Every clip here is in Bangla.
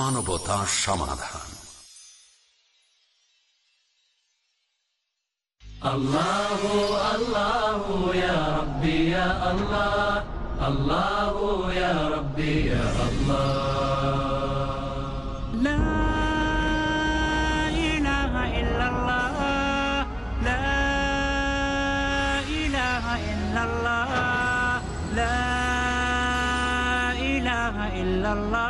বাংলা মানবতা সমাধান الله الله يا ربي يا الله الله يا ربي يا الله لا إله إلا الله لا إله إلا الله لا إله إلا الله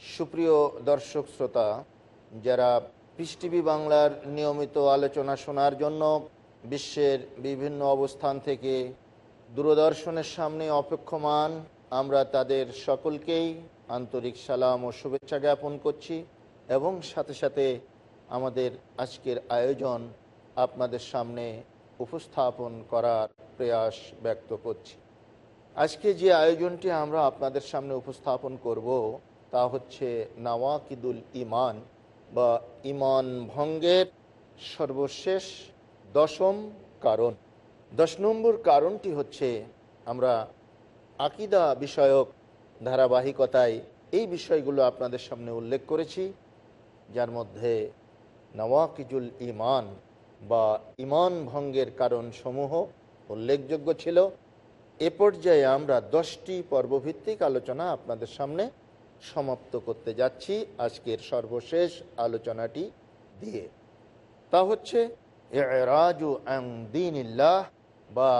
সুপ্রিয় দর্শক শ্রোতা, যারা পিস টিভি বাংলার নিয়মিত আলোচনা শোনার জন্য বিশ্বের বিভিন্ন অবস্থান থেকে দূরদর্শনের সামনে অপেক্ষমান, আমরা তাদের সকলকেই আন্তরিক সালাম ও শুভেচ্ছা জ্ঞাপন করছি এবং সাথে সাথে আমাদের আজকের আয়োজন আপনাদের সামনে উপস্থাপন করার প্রয়াস ব্যক্ত করছি। আজকে যে আয়োজনটি আমরা আপনাদের সামনে উপস্থাপন করব তা হচ্ছে নাওয়াকিদুল ইমান বা ইমান ভঙ্গের সর্বশেষ দশম কারণ। দশ নম্বর কারণটি হচ্ছে আমরা আকিদা বিষয়ক ধারাবাহিকতায় এই বিষয়গুলো আপনাদের সামনে উল্লেখ করেছি, যার মধ্যে নওয়াকিজুল ইমান বা ইমান ভঙ্গের কারণ সমূহ উল্লেখযোগ্য ছিল। এ পর্যায়ে আমরা দশটি পর্বভিত্তিক আলোচনা আপনাদের সামনে সমাপ্ত করতে যাচ্ছি আজকের সর্বশেষ আলোচনাটি দিয়ে। তা হচ্ছে দিনিল্লাহ বা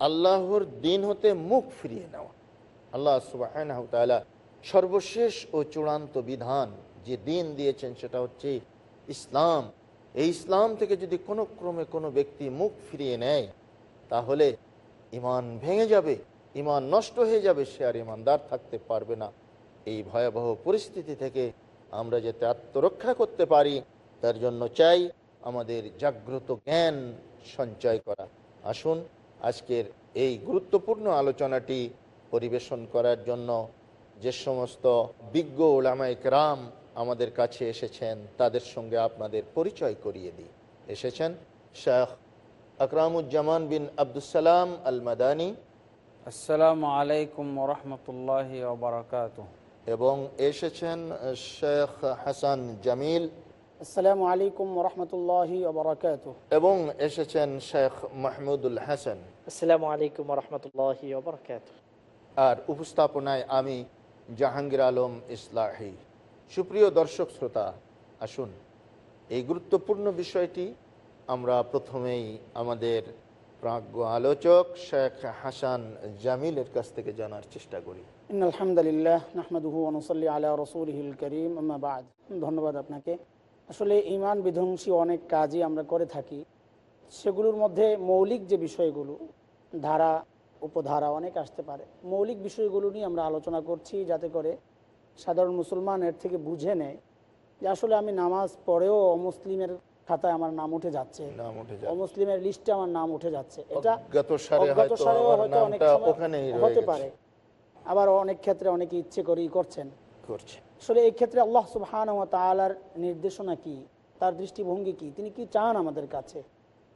আল্লাহর দিন হতে মুখ ফিরিয়ে নেওয়া। আল্লাহ সুবাহ সর্বশেষ ও চূড়ান্ত বিধান যে দিন দিয়েছেন সেটা হচ্ছে ইসলাম। এই ইসলাম থেকে যদি কোনো ক্রমে কোনো ব্যক্তি মুখ ফিরিয়ে নেয়, তাহলে ইমান ভেঙে যাবে, ইমান নষ্ট হয়ে যাবে, সে আর ইমানদার থাকতে পারবে না। এই ভয়াবহ পরিস্থিতি থেকে আমরা যাতে আত্মরক্ষা করতে পারি, তার জন্য চাই আমাদের জাগ্রত জ্ঞান সঞ্চয় করা। আসুন, আজকের এই গুরুত্বপূর্ণ আলোচনাটি পরিবেশন করার জন্য যে সমস্ত বিজ্ঞ ওলামাই রাম আমাদের কাছে এসেছেন, তাদের সঙ্গে আপনাদের পরিচয় করিয়ে দিই। এসেছেন শেখ আকরামুজ্জামান বিন আবদুসালাম আল মাদানী আসসালামু আলাইকুম রহমতুল্লাহ ওবরাকাত এবং এসেছেন শেখ হাসান জামিল। আসসালামু আলাইকুম রহমতুল্লাহি এবং এসেছেন শেখ মাহমুদুল হাসান। আসসালামু আলাইকুম রহমতুল্লাহি আর উপস্থাপনায় আমি জাহাঙ্গীর আলম ইসলাহি। সুপ্রিয় দর্শক শ্রোতা আসুন এই গুরুত্বপূর্ণ বিষয়টি আমরা প্রথমেই আমাদের প্রাজ্ঞ আলোচক শেখ হাসান জামিলের কাছ থেকে জানার চেষ্টা করি। ইন আলহামদুলিল্লাহ নাহমাদুহু অনুসল্লি আলা রসুলহিল করিম আম্মাবাদ ধন্যবাদ আপনাকে। আসলে ইমান বিধ্বংসী অনেক কাজই আমরা করে থাকি। সেগুলোর মধ্যে মৌলিক যে বিষয়গুলো ধারা উপধারা অনেক আসতে পারে। মৌলিক বিষয়গুলো নিয়ে আমরা আলোচনা করছি যাতে করে সাধারণ মুসলমান এর থেকে বুঝে নেয় যে আসলে আমি নামাজ পড়েও অমুসলিমের খাতায় আমার নাম উঠে যাচ্ছে। অমুসলিমের লিস্টে আমার নাম উঠে যাচ্ছে। এটা হতে পারে। আবার অনেক ক্ষেত্রে অনেকে ইচ্ছে করেই করছেন। করছে। আসলে এই ক্ষেত্রে আল্লাহ সুবহান ও তালার নির্দেশনা কি? তার দৃষ্টিভঙ্গি কি? তিনি কি চান আমাদের কাছে?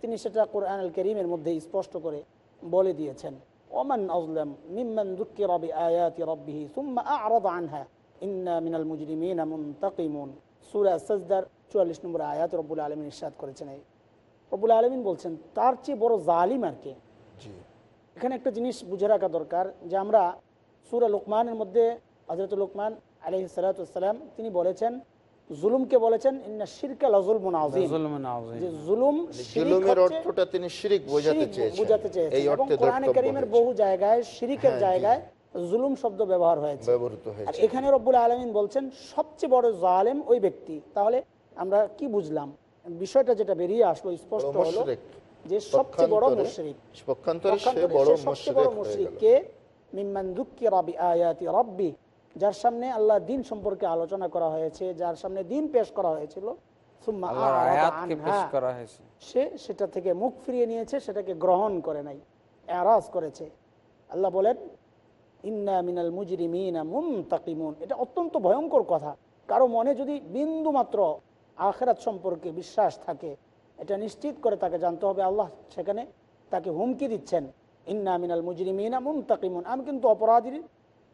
তিনি সেটা কোরআন আল করিমের মধ্যে স্পষ্ট করে বলে দিয়েছেন। ওমান আজলাম মিম্মান দুঃখে রবি আয়াতি রব্বিহি সুম্মা আ'রাদ আনহা। ইন্না মিনাল মুজরিমিনা মুনতাকিমুন। সূরা সাজদার 44 নম্বর আয়াত রব্বুল আলামিন ইরশাদ করেছেন এই। রব্বুল আলামিন বলছেন তার চেয়ে বড় জালিম আর কে? এখানে একটা জিনিস বুঝে রাখা দরকার যে আমরা সুরা লোকমানের মধ্যে হজরত লোকমান আলহি সালাতাম তিনি বলেছেন জুলুমকে বলেছেন ইন্না শিরকা লজুলমুন আযীম। যে জুলুম জুলুমের অর্থটা তিনি শিরিক বোঝাতে চেয়েছেন বোঝাতে চেয়েছেন। এই অর্থে কোরআনে কারীমের বহু জায়গায় শিরিকের হ্যাঁ, জায়গায় জুলুম শব্দ ব্যবহার হয়েছে। ব্যবহৃত আর এখানে রব্বুল আলমিন বলছেন সবচেয়ে বড় জালেম ওই ব্যক্তি। তাহলে আমরা কি বুঝলাম? বিষয়টা যেটা বেরিয়ে আসলো স্পষ্ট হলো যে সবচেয়ে বড় মুশরিক। পক্ষান্তরে সে বড় সবচেয়ে বড় মুশরিক। কে মিম্মান দুঃখিরা বিআয়াতি রাব্বি। যার সামনে আল্লাহ দিন সম্পর্কে আলোচনা করা হয়েছে যার সামনে দিন পেশ করা হয়েছিল। সে সেটা থেকে মুখ ফিরিয়ে নিয়েছে সেটাকে গ্রহণ করে নাই এরাজ করেছে। আল্লাহ বলেন ইন্না মিনাল মুজরিমিনা মুনতাকিমুন। এটা অত্যন্ত ভয়ঙ্কর কথা। কারও মনে যদি বিন্দু মাত্র আখেরাত সম্পর্কে বিশ্বাস থাকে এটা নিশ্চিত করে তাকে জানতে হবে। আল্লাহ সেখানে তাকে হুমকি দিচ্ছেন। ইন্না মিনাল মুজরিমিনা মুনতাকিমুন। আমি কিন্তু অপরাধীর,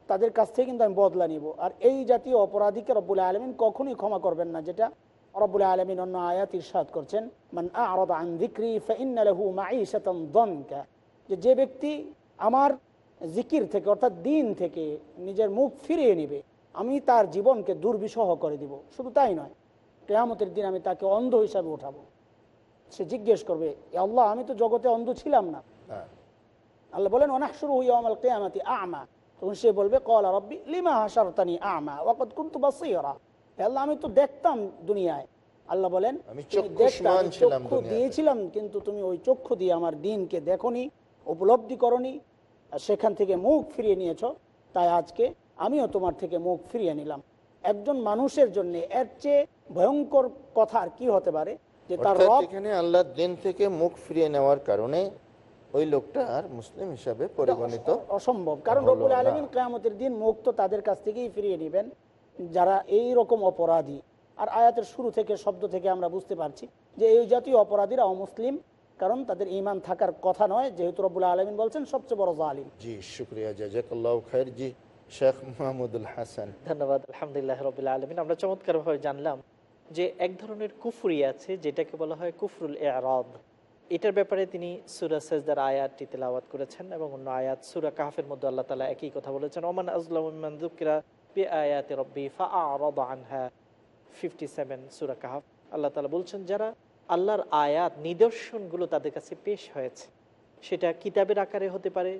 তাদের কাছ থেকে কিন্তু আমি বদলা নিব। আর এই জাতীয় অপরাধীকে রব্বুল আলমিন কখনোই ক্ষমা করবেন না, যেটা রব্বুল আলমিন অন্য আয়াত ইরশাদ করছেন, মান আন যে যে ব্যক্তি আমার জিকির থেকে, অর্থাৎ দিন থেকে নিজের মুখ ফিরিয়ে নেবে, আমি তার জীবনকে দুর্বিষহ করে দিব। শুধু তাই নয়, কেয়ামতের দিন আমি তাকে অন্ধ হিসাবে উঠাবো। সে জিজ্ঞেস করবে, "এ আল্লাহ, আমি তো জগতে অন্ধ ছিলাম না। আল্লাহ বলেন অনাকশুরু ইয়ামাল কিয়ামাতি আমা। তখন সে বলবে কলা রব্বি লিমা হাসারতানি আমা? ওয়াকাদ কুনতু বাসীরা? আল্লাহ আমি তো দেখতাম দুনিয়ায়। আল্লাহ বলেন আমি চক্ষুষ্মান ছিলাম চক্ষু দিয়েছিলাম কিন্তু তুমি ওই চক্ষু দিয়ে আমার দিনকে দেখনি উপলব্ধি করনি সেখান থেকে মুখ ফিরিয়ে নিয়েছ। তাই আজকে আমিও তোমার থেকে মুখ ফিরিয়ে নিলাম। একজন মানুষের জন্য এর চেয়ে ভয়ঙ্কর কথা আর কি হতে পারে? যে তার এখানে আল্লাহর দিন থেকে মুখ ফিরিয়ে নেওয়ার কারণে ওই লোকটা আর মুসলিম হিসাবে পরিগণিত অসম্ভব। কারণ রবুল আলমিন কেয়ামতের দিন মুক্ত তাদের কাছ থেকেই ফিরিয়ে নেবেন। যারা এই রকম অপরাধী আর আয়াতের শুরু থেকে শব্দ থেকে আমরা বুঝতে পারছি যে এই জাতীয় অপরাধীরা অমুসলিম কারণ তাদের ইমান থাকার কথা নয় যেহেতু রবুল আলমিন বলছেন সবচেয়ে বড় জালিম। জি শুক্রিয়া জাজাকাল্লাহ খায়ের জি শেখ মাহমুদুল হাসান। ধন্যবাদ আলহামদুলিল্লাহ রবিল আলমিন। আমরা চমৎকারভাবে জানলাম যে এক ধরনের কুফরি আছে যেটাকে বলা হয় কুফরুল এরাদ। এটার ব্যাপারে তিনি সুরা সেজদার আয়াতটি তেলাওয়াত করেছেন এবং অন্য আয়াত সুরা কাহাফের মধ্যে আল্লাহ তালা একই কথা বলেছেন, ওমান আজলামান দুকিরা বি আয়াতে রব্বি ফা আনহা। ফিফটি সেভেন সুরা কাহাফ। আল্লাহ তালা বলছেন, যারা আল্লাহর আয়াত নিদর্শনগুলো তাদের কাছে পেশ হয়েছে, সেটা কিতাবের আকারে হতে পারে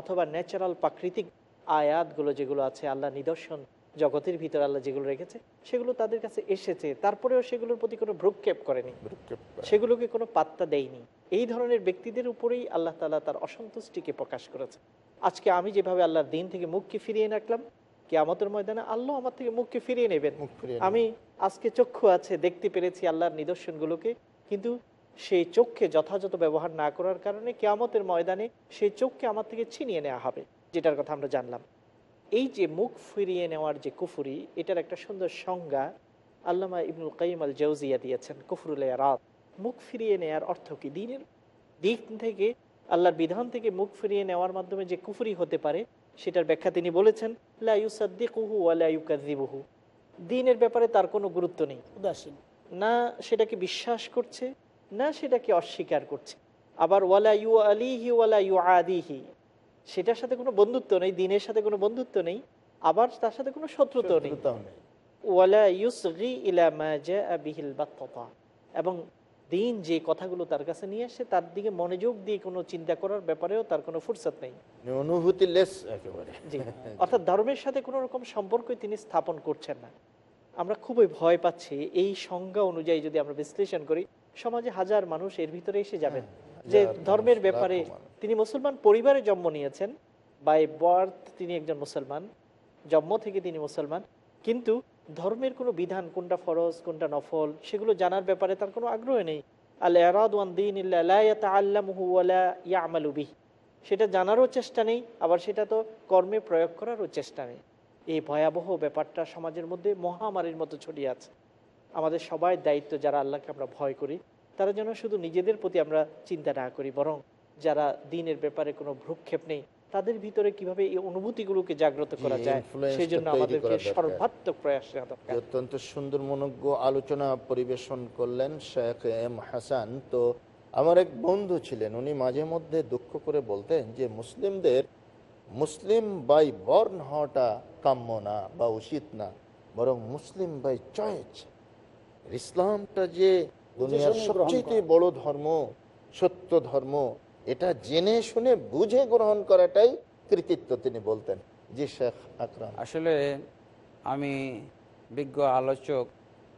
অথবা ন্যাচারাল প্রাকৃতিক আয়াতগুলো যেগুলো আছে আল্লাহ নিদর্শন জগতের ভিতরে আল্লাহ যেগুলো রেখেছে সেগুলো তাদের কাছে এসেছে। তারপরেও সেগুলোর প্রতি কোনো ভ্রুক্ষেপ করেনি। সেগুলোকে কোনো পাত্তা দেয়নি। এই ধরনের ব্যক্তিদের উপরেই আল্লাহ তালা তার অসন্তুষ্টিকে প্রকাশ করেছে। আজকে আমি যেভাবে আল্লাহর দিন থেকে মুখকে ফিরিয়ে রাখলাম কি আমাদের ময়দানে আল্লাহ আমার থেকে মুখকে ফিরিয়ে নেবেন। আমি আজকে চক্ষু আছে দেখতে পেরেছি আল্লাহর নিদর্শনগুলোকে। কিন্তু সেই চোখকে যথাযথ ব্যবহার না করার কারণে কেয়ামতের ময়দানে সেই চোখকে আমার থেকে ছিনিয়ে নেওয়া হবে যেটার কথা আমরা জানলাম। এই যে মুখ ফিরিয়ে নেওয়ার যে কুফুরি এটার একটা সুন্দর সংজ্ঞা আল্লামা ইবনুল কাইম আল জৌজিয়া দিয়েছেন কুফরুল রাত মুখ ফিরিয়ে নেওয়ার অর্থ কি? দিনের দিক থেকে আল্লাহর বিধান থেকে মুখ ফিরিয়ে নেওয়ার মাধ্যমে যে কুফরি হতে পারে সেটার ব্যাখ্যা তিনি বলেছেন দিনের ব্যাপারে তার কোনো গুরুত্ব নেই। উদাসীন। না সেটাকে বিশ্বাস করছে না সেটাকে অস্বীকার করছে। আবার ওয়ালা ইউ আলিহি ওয়ালা ইউ আদিহি সেটার সাথে কোনো বন্ধুত্ব নেই দিনের সাথে কোনো বন্ধুত্ব নেই আবার তার সাথে কোনো শত্রুত্ব নেই। ওয়ালা ইউসগি ইলা বিহিল বাত্তাতা। এবং দিন যে কথাগুলো তার কাছে নিয়ে আসে তার দিকে মনোযোগ দিয়ে কোনো চিন্তা করার ব্যাপারেও তার কোনো ফুরসত নেই। অনুভূতি লেস একেবারে। জি অর্থাৎ ধর্মের সাথে কোনো রকম সম্পর্কই তিনি স্থাপন করছেন না। আমরা খুবই ভয় পাচ্ছি এই সংজ্ঞা অনুযায়ী যদি আমরা বিশ্লেষণ করি সমাজে হাজার মানুষ এর ভিতরে এসে যাবেন। যে ধর্মের ব্যাপারে তিনি মুসলমান পরিবারে জন্ম নিয়েছেন বাই বার্থ তিনি একজন মুসলমান জন্ম থেকে তিনি মুসলমান কিন্তু ধর্মের কোনো বিধান কোনটা ফরজ কোনটা নফল সেগুলো জানার ব্যাপারে তার কোনো আগ্রহ নেই। আল্লাহ সেটা জানারও চেষ্টা নেই আবার সেটা তো কর্মে প্রয়োগ করারও চেষ্টা নেই। এই ভয়াবহ ব্যাপারটা সমাজের মধ্যে মহামারীর মতো ছড়িয়ে আছে। আমাদের সবাই দায়িত্ব যারা আল্লাহকে আমরা ভয় করি তারা যেন শুধু নিজেদের প্রতি আমরা চিন্তা না করি বরং যারা দিনের ব্যাপারে কোনো ভ্রুক্ষেপ নেই তাদের ভিতরে কীভাবে এই অনুভূতিগুলোকে জাগ্রত করা যায় সেই জন্য আমাদেরকে সর্বাত্মক প্রয়াস দরকার। অত্যন্ত সুন্দর মনজ্ঞ আলোচনা পরিবেশন করলেন শেখ এম হাসান। তো আমার এক বন্ধু ছিলেন উনি মাঝে মধ্যে দুঃখ করে বলতেন যে মুসলিমদের মুসলিম বাই বর্ণ হওয়াটা কাম্য না বা উচিত না বরং মুসলিম বাই চয়েস। ইসলামটা যে দুনিয়ার সবচেয়ে বড় ধর্ম সত্য ধর্ম এটা জেনে শুনে বুঝে গ্রহণ করাটাই কৃতিত্ব তিনি বলতেন। জি শেখ আকরাম। আসলে আমি বিজ্ঞ আলোচক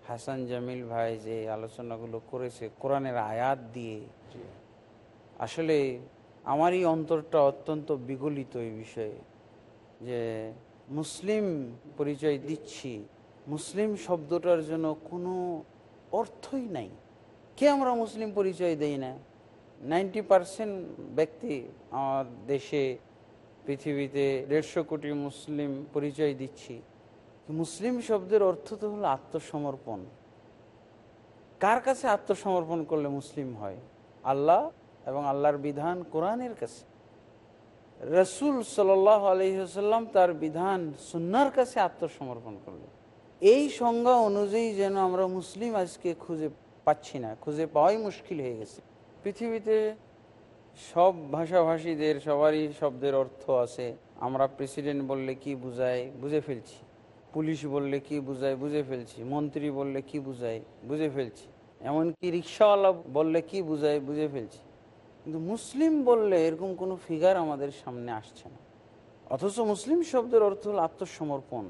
হাসান জামিল ভাই যে আলোচনাগুলো করেছে কোরআনের আয়াত দিয়ে আসলে আমারই অন্তরটা অত্যন্ত বিগলিত এই বিষয়ে যে মুসলিম পরিচয় দিচ্ছি মুসলিম শব্দটার জন্য কোনো অর্থই নাই। কে আমরা মুসলিম পরিচয় দেই না? নাইনটি পারসেন্ট ব্যক্তি আমার দেশে, পৃথিবীতে দেড়শো কোটি মুসলিম পরিচয় দিচ্ছি। মুসলিম শব্দের অর্থ তো হলো আত্মসমর্পণ। কার কাছে আত্মসমর্পণ করলে মুসলিম হয়? আল্লাহ এবং আল্লাহর বিধান কোরআনের কাছে। রসুল সাল আলহিহাল্লাম তার বিধান সুন্নার কাছে আত্মসমর্পণ করল এই সংজ্ঞা অনুযায়ী যেন আমরা মুসলিম আজকে খুঁজে পাচ্ছি না, খুঁজে পাওয়াই মুশকিল হয়ে গেছে। পৃথিবীতে সব ভাষাভাষীদের, সবারই শব্দের অর্থ আছে। আমরা প্রেসিডেন্ট বললে কি বুঝায় বুঝে ফেলছি। পুলিশ বললে কি বুঝায় বুঝে ফেলছি। মন্ত্রী বললে কি বুঝায় বুঝে ফেলছি। এমনকি রিক্সাওয়ালা বললে কি বুঝায় বুঝে ফেলছি। কিন্তু মুসলিম বললে এরকম কোনো ফিগার আমাদের সামনে আসছে না। অথচ মুসলিম শব্দের অর্থ হল আত্মসমর্পণ।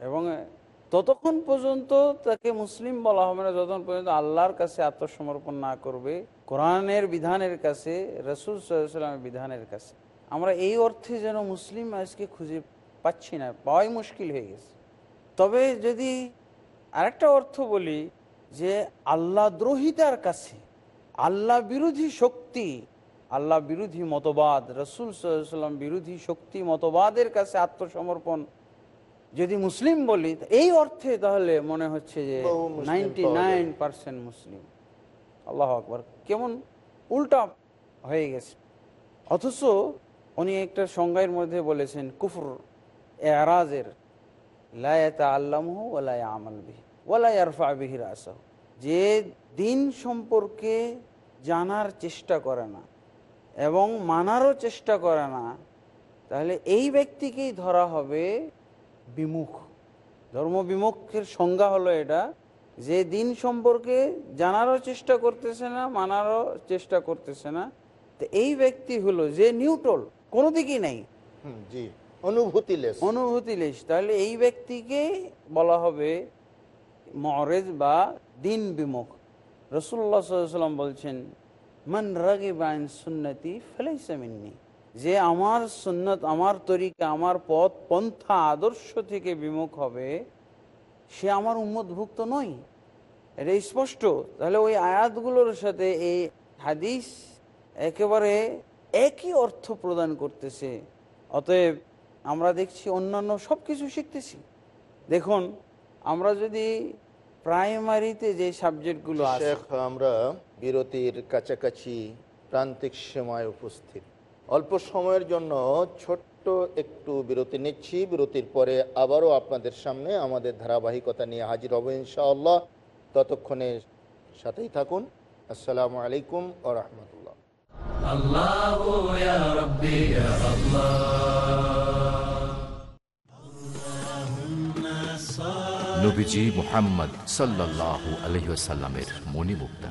এবং ততক্ষণ পর্যন্ত তাকে মুসলিম বলা হবে না, যতক্ষণ পর্যন্ত আল্লাহর কাছে আত্মসমর্পণ না করবে, কোরআনের বিধানের কাছে, রসুল সাল্লামের বিধানের কাছে। আমরা এই অর্থে যেন মুসলিম আজকে খুঁজে পাচ্ছি না, পাওয়াই মুশকিল হয়ে গেছে। তবে যদি আরেকটা অর্থ বলি যে, আল্লাহ দ্রোহিতার কাছে, আল্লাহ বিরোধী শক্তি, আল্লাহ বিরোধী মতবাদ, রসুল সাল্লাম বিরোধী শক্তি মতবাদের কাছে আত্মসমর্পণ যদি মুসলিম বলি এই অর্থে তাহলে মনে হচ্ছে যে নাইনটি নাইন পার্সেন্ট মুসলিম। আল্লাহ আকবর। কেমন? উল্টা হয়ে গেছে। অথচ উনি একটা সংজ্ঞার মধ্যে বলেছেন কুফর এরাজের লায়াতা আল্লাহ ওলাই আমল বিহি ওলাই আরফা বিহির আসাহ যে দিন সম্পর্কে জানার চেষ্টা করে না এবং মানারও চেষ্টা করে না তাহলে এই ব্যক্তিকেই ধরা হবে বিমুখ। ধর্ম বিমুখের সংজ্ঞা হলো এটা যে দিন সম্পর্কে জানারও চেষ্টা করতেছে না মানারও চেষ্টা করতেছে না। তো এই ব্যক্তি হলো যে নিউট্রল কোনো দিকই নেই। জি অনুভূতি লেস অনুভূতি লেশ তাহলে এই ব্যক্তিকে বলা হবে মরেজ বা দিন বিমুখ। রসুল্লাহ সাল্লাম বলছেন মান রাগে বাইন সুন্নতি ফেলাইসা মিন্নি। যে আমার সুন্নত, আমার তরিকা, আমার পথ, পন্থা, আদর্শ থেকে বিমুখ হবে, সে আমার উম্মতভুক্ত নয়। এটা স্পষ্ট। তাহলে ওই আয়াতগুলোর সাথে এই হাদিস একেবারে একই অর্থ প্রদান করতেছে। অতএব আমরা দেখছি অন্যান্য সব কিছু শিখতেছি। দেখুন, আমরা যদি প্রাইমারিতে যে সাবজেক্টগুলো আমরা বিরতির কাছাকাছি প্রান্তিক সময় উপস্থিত। অল্প সময়ের জন্য ছোট্ট একটু বিরতি নিচ্ছি। বিরতির পরে আবারও আপনাদের সামনে আমাদের ধারাবাহিকতা নিয়ে হাজির হব ইনশাআল্লাহ। ততক্ষণে সাথেই থাকুন। আসসালামু আলাইকুম ও রহমতুল্লাহ। নবীজি মোহাম্মদ সাল্লাহ আলহিসাল্লামের মণিমুক্তা।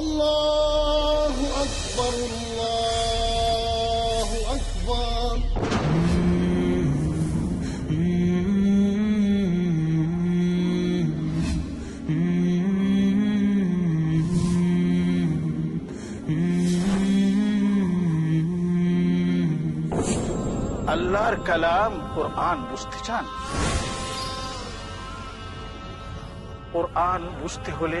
الله أكبر الله أكبر আল্লাহর কালাম কোরআন বুঝতে চান কোরআন বুঝতে হলে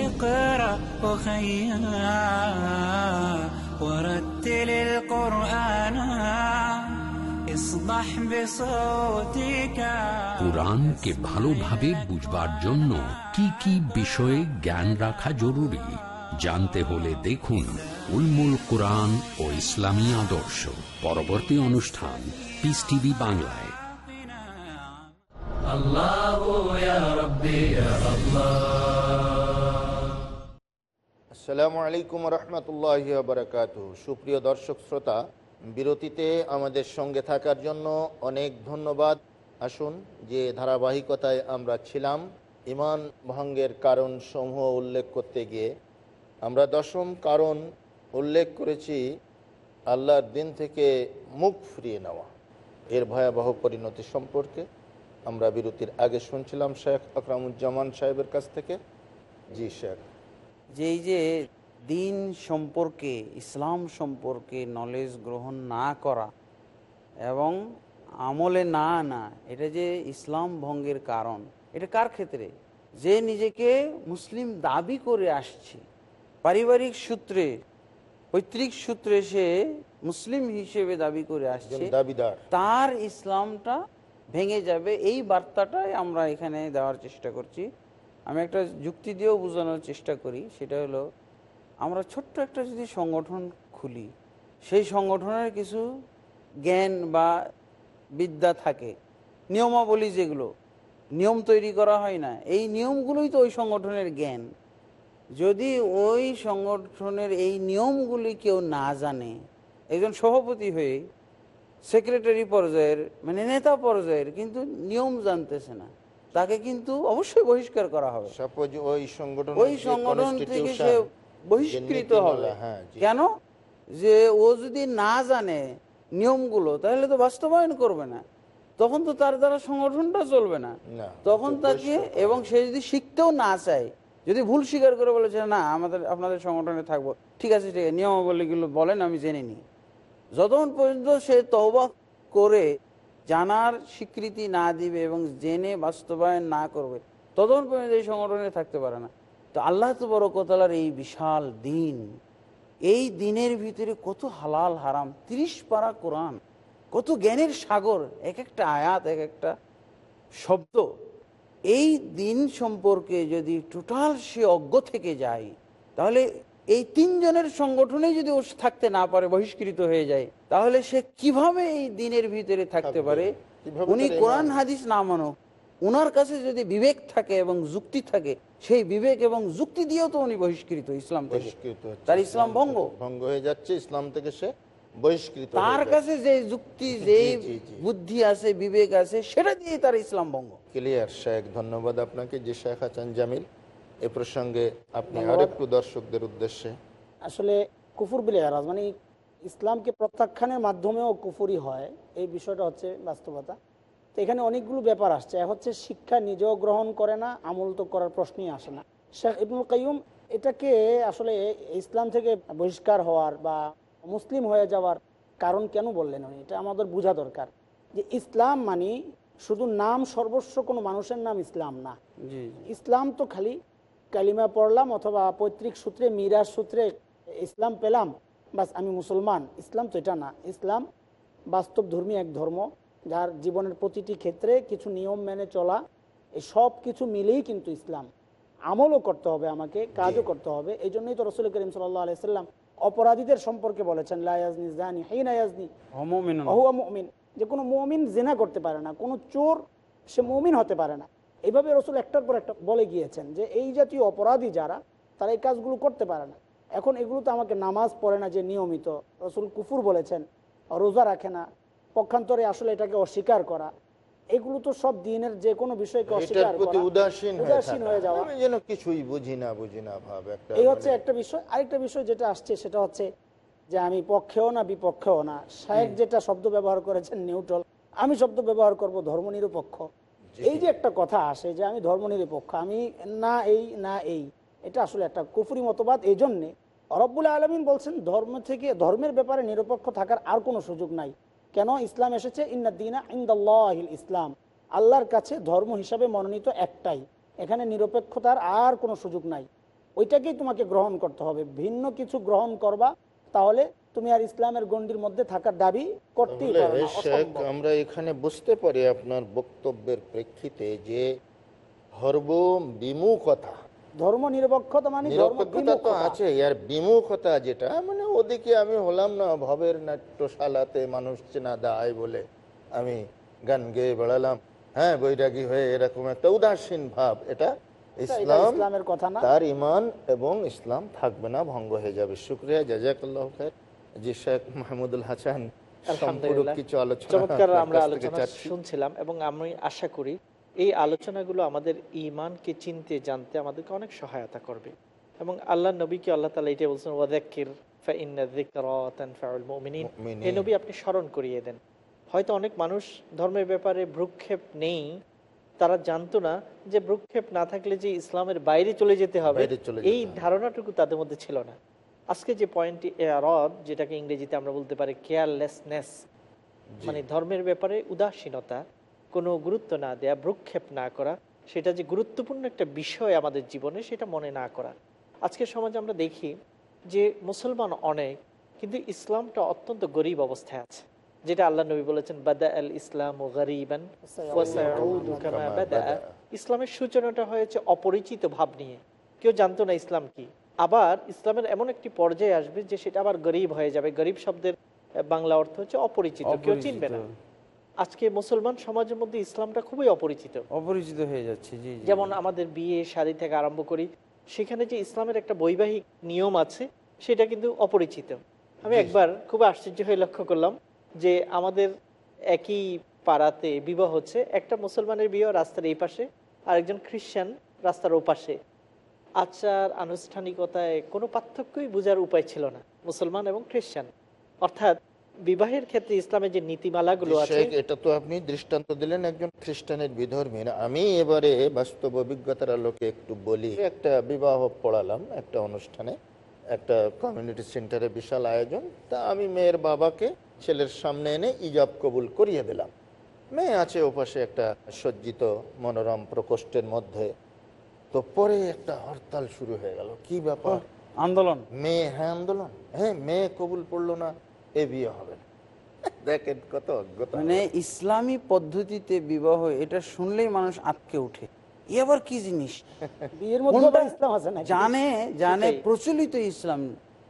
اقرأ أخيا ورتل القرآن اصبح بصوتك কোরআনকে ভালোভাবে বুঝবার জন্য কি কি বিষয়ে জ্ঞান রাখা জরুরি জানতে হলে দেখুন উলমুল কোরআন ও ইসলামী আদর্শ পরবর্তী অনুষ্ঠান পিস টিভি বাংলায় الله আসসালামু আলাইকুম রহমতুল্লাহ বারকাত সুপ্রিয় দর্শক শ্রোতা, বিরতিতে আমাদের সঙ্গে থাকার জন্য অনেক ধন্যবাদ। আসুন, যে ধারাবাহিকতায় আমরা ছিলাম, ইমান ভঙ্গের কারণ সমূহ উল্লেখ করতে গিয়ে আমরা দশম কারণ উল্লেখ করেছি, আল্লাহর দিন থেকে মুখ ফিরিয়ে নেওয়া। এর ভয়াবহ পরিণতি সম্পর্কে আমরা বিরতির আগে শুনছিলাম শেখ আকরামুজ্জামান সাহেবের কাছ থেকে। জি, শেখ। যে এই যে দিন সম্পর্কে ইসলাম সম্পর্কে নলেজ গ্রহণ না করা এবং আমলে না আনা এটা যে ইসলাম ভঙ্গের কারণ এটা কার ক্ষেত্রে? যে নিজেকে মুসলিম দাবি করে আসছে। পারিবারিক সূত্রে পৈতৃক সূত্রে সে মুসলিম হিসেবে দাবি করে আসছে। তার ইসলামটা ভেঙে যাবে। এই বার্তাটাই আমরা এখানে দেওয়ার চেষ্টা করছি। আমি একটা যুক্তি দিয়েও বোঝানোর চেষ্টা করি, সেটা হলো আমরা ছোট্ট একটা যদি সংগঠন খুলি, সেই সংগঠনের কিছু জ্ঞান বা বিদ্যা থাকে, নিয়মাবলী যেগুলো, নিয়ম তৈরি করা হয় না, এই নিয়মগুলোই তো ওই সংগঠনের জ্ঞান। যদি ওই সংগঠনের এই নিয়মগুলি কেউ না জানে, একজন সভাপতি হয়ে সেক্রেটারি পর্যায়ের মানে নেতা পর্যায়ের কিন্তু নিয়ম জানতেছে না। তাকে কিন্তু অবশ্যই বহিষ্কার করা হবে। ওই সংগঠন ওই সংগঠন থেকে সে বহিষ্কৃত হবে। হ্যাঁ কেন? যে ও যদি না জানে নিয়মগুলো তাহলে তো বাস্তবায়ন করবে না। তখন তো তার দ্বারা সংগঠনটা চলবে না। তখন তাকে এবং সে যদি শিখতেও না চায় যদি ভুল স্বীকার করে বলেছে না আমাদের আপনাদের সংগঠনে থাকব ঠিক আছে ঠিক আছে নিয়মাবলীগুলো বলেন আমি জেনে নিই। যতক্ষণ পর্যন্ত সে তওবা করে জানার স্বীকৃতি না দিবে এবং জেনে বাস্তবায়ন না করবে ততক্ষণ পর্যন্ত এই সংগঠনে থাকতে পারে না। তো আল্লাহ তো তবরকতালার এই বিশাল দিন, এই দিনের ভিতরে কত হালাল হারাম, তিরিশ পারা কোরআন, কত জ্ঞানের সাগর, এক একটা আয়াত, এক একটা শব্দ, এই দিন সম্পর্কে যদি টোটাল সে অজ্ঞ থেকে যায়, তাহলে এই তিনজনের সংগঠনে যদি ও থাকতে না পারে বহিষ্কৃত হয়ে যায় তাহলে সে কীভাবে এই দিনের ভিতরে থাকতে পারে? উনি কোরআন হাদিস না মানো। ওনার কাছে যদি বিবেক থাকে এবং যুক্তি থাকে সেই বিবেক এবং যুক্তি দিয়েও তো উনি বহিষ্কৃত ইসলাম বহিষ্কৃত তার ইসলাম ভঙ্গ। ভঙ্গ হয়ে যাচ্ছে ইসলাম থেকে সে বহিষ্কৃত তার কাছে যে যুক্তি যে। বুদ্ধি আছে বিবেক আছে সেটা দিয়ে তার ইসলাম ভঙ্গ। ক্লিয়ার শেখ ধন্যবাদ আপনাকে। যে শেখ হাসান জামিল। এ প্রসঙ্গে আপনি। আরেকটু দর্শকদের উদ্দেশ্যে। আসলে কুফুর বিলে এরাজ মানে ইসলামকে প্রত্যাখ্যানের মাধ্যমেও কুফুরি হয় এই বিষয়টা হচ্ছে বাস্তবতা। তো এখানে অনেকগুলো ব্যাপার আসছে। এক হচ্ছে শিক্ষা নিজেও গ্রহণ করে না আমল তো করার প্রশ্নই আসে না। শেখ ইবনুল কাইয়ুম এটাকে আসলে ইসলাম থেকে বহিষ্কার হওয়ার বা মুসলিম হয়ে যাওয়ার কারণ কেন বললেন উনি? এটা আমাদের বোঝা দরকার। যে ইসলাম মানে শুধু নাম সর্বস্ব কোনো মানুষের নাম ইসলাম না। ইসলাম তো খালি কালিমা পড়লাম অথবা পৈতৃক সূত্রে মিরাজ সূত্রে ইসলাম পেলাম। বাস আমি মুসলমান ইসলাম তো এটা না। ইসলাম বাস্তব ধর্মী এক ধর্ম যার জীবনের প্রতিটি ক্ষেত্রে কিছু নিয়ম মেনে চলা এই সব কিছু মিলেই কিন্তু ইসলাম। আমলও করতে হবে আমাকে কাজও করতে হবে। এই জন্যই তো রসুল করিম সাল্লাহ আলাইসাল্লাম অপরাধীদের সম্পর্কে বলেছেন লায়াজনি জানি হেই নায়াজনি হমমিন অহুয়া মুমিন। যে কোনো মমিন জেনা করতে পারে না কোনো চোর সে মমিন হতে পারে না। এইভাবে রসুল একটার পর একটা বলে গিয়েছেন যে এই জাতীয় অপরাধী যারা তারা এই কাজগুলো করতে পারে না। এখন এগুলো তো আমাকে নামাজ পড়ে না যে নিয়মিত। রসুল কুফুর বলেছেন রোজা রাখে না পক্ষান্তরে আসলে এটাকে অস্বীকার করা। এগুলো তো সব দিনের যে কোনো বিষয়কে অস্বীকার করা উদাসীন হয়ে উদাসীন হয়ে যাওয়া। আমি যেন কিছুই বুঝি না বুঝি না ভাব একটা এই হচ্ছে মানে- একটা বিষয়। আরেকটা বিষয় যেটা আসছে সেটা হচ্ছে যে আমি পক্ষেও না বিপক্ষেও না। শায়েক যেটা শব্দ ব্যবহার করেছেন নিউট্রাল আমি শব্দ ব্যবহার করব ধর্মনিরপেক্ষ। এই যে একটা কথা আসে যে আমি ধর্মনিরপেক্ষ, আমি না এই না এই, এটা আসলে একটা কুফুরি মতবাদ। এই জন্যে রব্বুল আলমিন বলছেন, ধর্ম থেকে, ধর্মের ব্যাপারে নিরপেক্ষ থাকার আর কোনো সুযোগ নাই। কেন? ইসলাম এসেছে ইন্নাদ্দিনা ইন্দাল্লাহিল ইসলাম। আল্লাহর কাছে ধর্ম হিসাবে মনোনীত একটাই। এখানে নিরপেক্ষতার আর কোনো সুযোগ নাই। ওইটাকেই তোমাকে গ্রহণ করতে হবে। ভিন্ন কিছু গ্রহণ করবা, তাহলে তুমি আর ইসলামের গণ্ডির মধ্যে থাকার দাবি করতেই পারো। আমরা এখানে বুঝতে পারি আপনার বক্তব্যের প্রেক্ষিতে যে ধর্ম বিমুখতা। ধর্ম নিরপেক্ষতা মানে নিরপেক্ষতা তো। আছে আর বিমুখতা যেটা মানে ওদিকে আমি হলাম না ভবের নাট্যশালাতে মানুষ চেনা দায় বলে আমি গান গেয়ে বেড়ালাম। হ্যাঁ বৈরাগী হয়ে এরকম একটা উদাসীন ভাব এটা ইসলাম ইসলামের কথা না। তার ইমান এবং ইসলাম থাকবে না ভঙ্গ হয়ে যাবে। শুক্রিয়া জাজাকাল্লাহ খায়ের জি শেখ মাহমুদুল হাসান কিছু চমৎকার আমরা আলোচনা শুনছিলাম এবং আমি আশা করি এই আলোচনাগুলো আমাদের ইমানকে চিনতে জানতে আমাদেরকে অনেক সহায়তা করবে। এবং আল্লাহ নবীকে আল্লাহ তালা এটা বলছেন ওয়াদাক্কির ফাইন্না যিকরা তানফাউল মুমিনিন। মুমিনিন। এই নবী আপনি স্মরণ করিয়ে দেন। হয়তো অনেক মানুষ ধর্মের ব্যাপারে ভ্রুক্ষেপ নেই তারা জানতো না যে ভ্রুক্ষেপ না থাকলে যে ইসলামের বাইরে চলে যেতে হবে এই। ধারণাটুকু তাদের মধ্যে ছিল না। আজকে যে পয়েন্টটি এরদ যেটাকে ইংরেজিতে আমরা বলতে পারি কেয়ারলেসনেস মানে ধর্মের ব্যাপারে উদাসীনতা কোনো গুরুত্ব না দেয়া ভ্রুক্ষেপ না করা সেটা যে গুরুত্বপূর্ণ একটা বিষয় আমাদের জীবনে সেটা মনে না করা। আজকের সমাজে আমরা দেখি যে মুসলমান অনেক কিন্তু ইসলামটা অত্যন্ত গরিব অবস্থায় আছে। যেটা আল্লাহ নবী বলেছেন বাদা আল ইসলাম ও গরিবান। ইসলামের সূচনাটা হয়েছে অপরিচিত ভাব নিয়ে। কেউ জানতো না ইসলাম কি। আবার ইসলামের এমন একটি পর্যায়ে আসবে যে সেটা আবার গরিব হয়ে যাবে। গরিব শব্দের বাংলা অর্থ হচ্ছে অপরিচিত কেউ চিনবে না। আজকে মুসলমান সমাজের মধ্যে ইসলামটা খুবই অপরিচিত। অপরিচিত হয়ে যাচ্ছে। যেমন আমাদের বিয়ে শাদী থেকে আরম্ভ করি সেখানে যে ইসলামের একটা বৈবাহিক নিয়ম আছে সেটা কিন্তু অপরিচিত। আমি একবার খুব আশ্চর্য হয়ে লক্ষ্য করলাম যে আমাদের একই পাড়াতে বিবাহ হচ্ছে একটা মুসলমানের বিয়ে রাস্তার এই পাশে আর একজন খ্রিস্টান রাস্তার ও পাশে আচার, আনুষ্ঠানিকতায় কোনো পার্থক্যই বোঝার উপায় ছিল না, মুসলমান এবং খ্রিস্টান অর্থাৎ বিবাহের ক্ষেত্রে ইসলামের যে নীতিমালাগুলো আছে এটা তো আপনি দৃষ্টান্ত দিলেন একজন খ্রিস্টানের বিধর্মীর আমি এবারে বাস্তব অভিজ্ঞতার আলোকে একটু বলি। একটা বিবাহ পড়ালাম একটা অনুষ্ঠানে, একটা কমিউনিটি সেন্টারে বিশাল আয়োজন। তা আমি মেয়ের বাবাকে ছেলের সামনে এনে ইজাব কবুল করিয়ে দিলাম। মেয়ে আছে ওপাশে একটা সজ্জিত মনোরম প্রকোষ্ঠের মধ্যে। তো পরে একটা হরতাল শুরু হয়ে গেল। কি ব্যাপার? আন্দোলন। মেয়ে হ্যাঁ আন্দোলন। হ্যাঁ মেয়ে কবুল পড়ল না এ বিয়ে হবে না। দেখেন কত অজ্ঞতা। মানে ইসলামী পদ্ধতিতে বিবাহ এটা শুনলেই মানুষ আটকে উঠে এ আবার কি জিনিস? জানে জানে প্রচলিত ইসলাম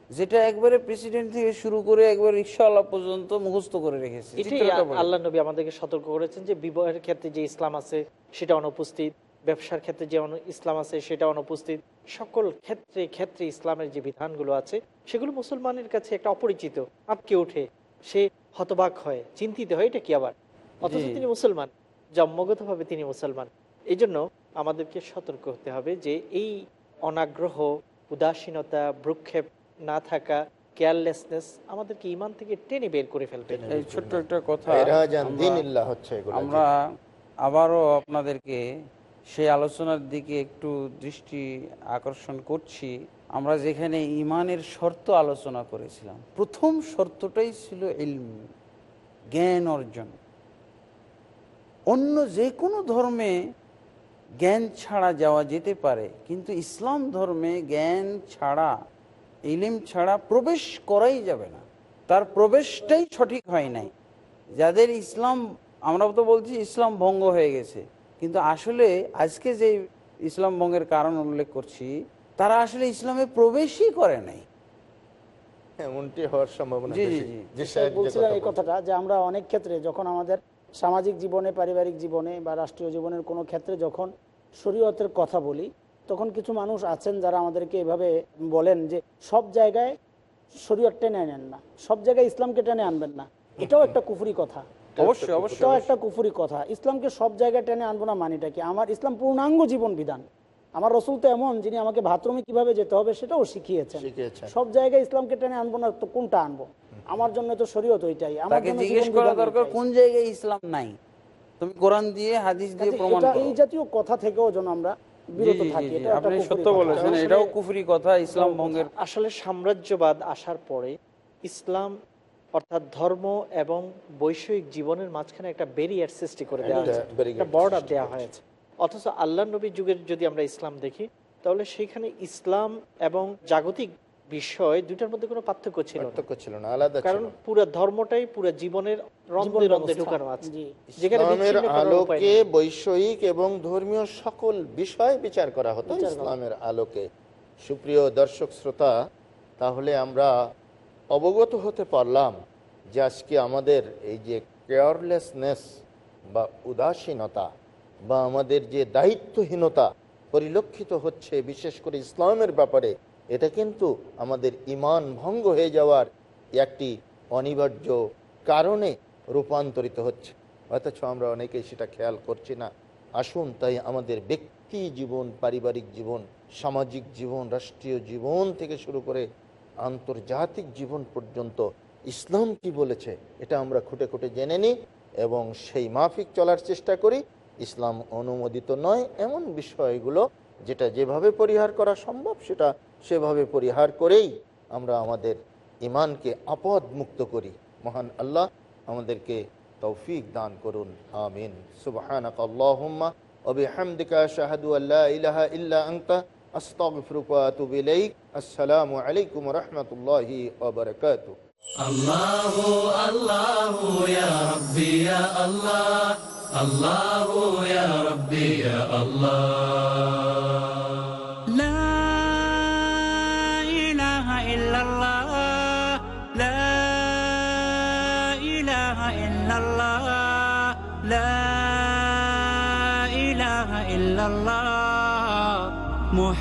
যেটা একবারে প্রেসিডেন্ট থেকে শুরু করে একবার রিক্সাওয়ালা পর্যন্ত মুখস্থ করে রেখেছে। আল্লাহ নবী আমাদেরকে সতর্ক করেছেন যে বিবাহের ক্ষেত্রে যে ইসলাম আছে সেটা অনুপস্থিত। ব্যবসার ক্ষেত্রে যে ইসলাম আছে সেটা অনুপস্থিত। সকল ক্ষেত্রে ক্ষেত্রে ইসলামের যে বিধানগুলো আছে সেগুলো মুসলমানের কাছে একটা অপরিচিত আটকে ওঠে। সে হতবাক হয় চিন্তিত হয় এটা কি আবার? অথচ তিনি মুসলমান জন্মগতভাবে তিনি মুসলমান। এই জন্য আমাদেরকে সতর্ক হতে হবে যে এই অনাগ্রহ উদাসীনতা ভ্রুক্ষেপ না থাকা কেয়ারলেসনেস আমাদেরকে ইমান থেকে টেনে বের করে ফেলবে এই ছোট্ট একটা কথা আমরা আবারও আপনাদেরকে সেই আলোচনার দিকে একটু দৃষ্টি আকর্ষণ করছি। আমরা যেখানে ইমানের শর্ত আলোচনা করেছিলাম, প্রথম শর্তটাই ছিল ইলম, জ্ঞান অর্জন। অন্য যে কোনো ধর্মে জ্ঞান ছাড়া যাওয়া যেতে পারে, কিন্তু ইসলাম ধর্মে জ্ঞান ছাড়া, ইলিম ছাড়া প্রবেশ করাই যাবে না। তার প্রবেশটাই সঠিক হয় নাই। যাদের ইসলাম, আমরা তো বলছি ইসলাম ভঙ্গ হয়ে গেছে। কিন্তু আসলে আজকে যে ইসলাম ভঙ্গের কারণ উল্লেখ করছি তারা আসলে ইসলামে প্রবেশই করে নাই। এমনটি হওয়ার সম্ভাবনা এই কথাটা যে আমরা অনেক ক্ষেত্রে যখন আমাদের সামাজিক জীবনে পারিবারিক জীবনে বা রাষ্ট্রীয় জীবনের কোনো ক্ষেত্রে যখন শরীয়তের কথা বলি তখন কিছু মানুষ আছেন যারা আমাদেরকে এভাবে বলেন যে সব জায়গায় শরীয়ত টেনে আনেন না সব জায়গায় ইসলামকে টেনে আনবেন না। এটাও একটা কুফুরি কথা। অবশ্যই অবশ্যই এটাও একটা কুফুরি কথা ইসলামকে সব জায়গায় টেনে আনব না মানিটা কি? আমার ইসলাম পূর্ণাঙ্গ জীবন বিধান। আমার রসুল তো এমন যিনি আমাকে বাথরুমে কীভাবে যেতে হবে সেটাও শিখিয়েছেন। সব জায়গায় ইসলামকে টেনে আনব না তো কোনটা আনব? আমার জন্য তো শরীয়ত ওইটাই আমার জিজ্ঞেস করা দরকার কোন জায়গায় ইসলাম নাই? তুমি কোরআন দিয়ে হাদিস দিয়ে প্রমাণ এই জাতীয় কথা থেকেও যেন আমরা বিরত জি, জি, থাকি জি, এটা আপনি সত্য কথা। বলেছেন আসলে- এটাও কুফরি কথা ইসলাম ভঙ্গের আসলে সাম্রাজ্যবাদ আসার পরে ইসলাম অর্থাৎ ধর্ম এবং বৈষয়িক জীবনের মাঝখানে একটা ব্যারিয়ার সৃষ্টি করে দেওয়া হয়েছে একটা বর্ডার দেওয়া হয়েছে। অথচ আল্লাহ নবীর যুগের যদি আমরা ইসলাম দেখি তাহলে সেখানে ইসলাম এবং জাগতিক বিষয় দুইটার মধ্যে কোনো পার্থক্য ছিল পার্থক্য ছিল না আলাদা কারণ পুরো ধর্মটাই পুরো জীবনের রন্ধে রন্ধে ঢুকানো আছে। যেখানে আলোকে বৈষয়িক এবং ধর্মীয় সকল বিষয় বিচার করা হতো বিচার করা। হতো। ইসলামের আলোকে। সুপ্রিয় দর্শক শ্রোতা তাহলে আমরা অবগত হতে পারলাম যে আজকে আমাদের এই যে কেয়ারলেসনেস বা উদাসীনতা বা আমাদের যে দায়িত্বহীনতা পরিলক্ষিত হচ্ছে, বিশেষ করে ইসলামের ব্যাপারে, এটা কিন্তু আমাদের ইমান ভঙ্গ হয়ে যাওয়ার একটি অনিবার্য কারণে রূপান্তরিত হচ্ছে। অথচ আমরা অনেকেই সেটা খেয়াল করছি না। আসুন তাই আমাদের ব্যক্তি জীবন, পারিবারিক জীবন, সামাজিক জীবন, রাষ্ট্রীয় জীবন থেকে শুরু করে আন্তর্জাতিক জীবন পর্যন্ত ইসলাম কি বলেছে, এটা আমরা খুঁটে খুঁটে জেনে নিই এবং সেই মাফিক চলার চেষ্টা করি। ইসলাম অনুমোদিত নয়, এমন বিষয়গুলো যেটা যেভাবে পরিহার করা সম্ভব, সেটা সেভাবে পরিহার করেই আমরা আমাদের ইমানকে আপদ মুক্ত করি। মহান আল্লাহ আমাদেরকে তৌফিক দান করুন, আমিন। সুবহানাক আল্লাহুম্মা ওয়া বিহামদিকা আশহাদু আল্লা ইলাহা আস্তাগফিরুকা ওয়া আতুবু ইলাইক আসসালামু আলাইকুম ওয়া রাহমাতুল্লাহি ওয়া বারাকাতুহু الله الله يا ربي يا الله الله يا ربي يا الله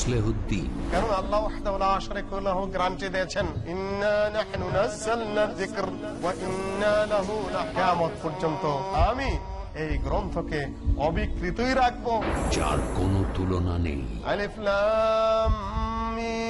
মুসলেহুদ্দিন। কারণ আল্লাহ ওয়াহদাহু লা গ্যারান্টি দিয়েছেন ইন্না নাহনু নাযালনা যিকর ওয়া ইন্না লাহু লাকিয়ামত পর্যন্ত আমি এই গ্রন্থকে অবিকৃতই রাখব। যার কোনো তুলনা নেই। আলিফ লাম মিম।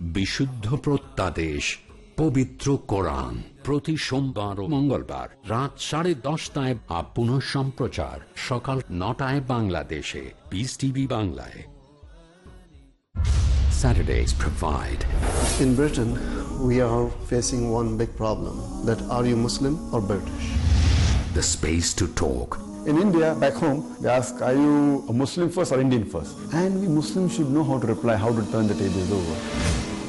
বিশুদ্ধ প্রত্যাদেশ পবিত্র কোরআন প্রতি সোমবার ও মঙ্গলবার রাত সাড়ে দশটায় আপ পুনঃ সম্প্রচার সকাল নটায় বাংলাদেশে পিস টিভি বাংলায় Saturdays provide In Britain, we are facing one big problem that are you Muslim or British? the space to talk In India, back home, they ask, are you a Muslim first or Indian first? And we Muslims should know how to reply, how to turn the tables over.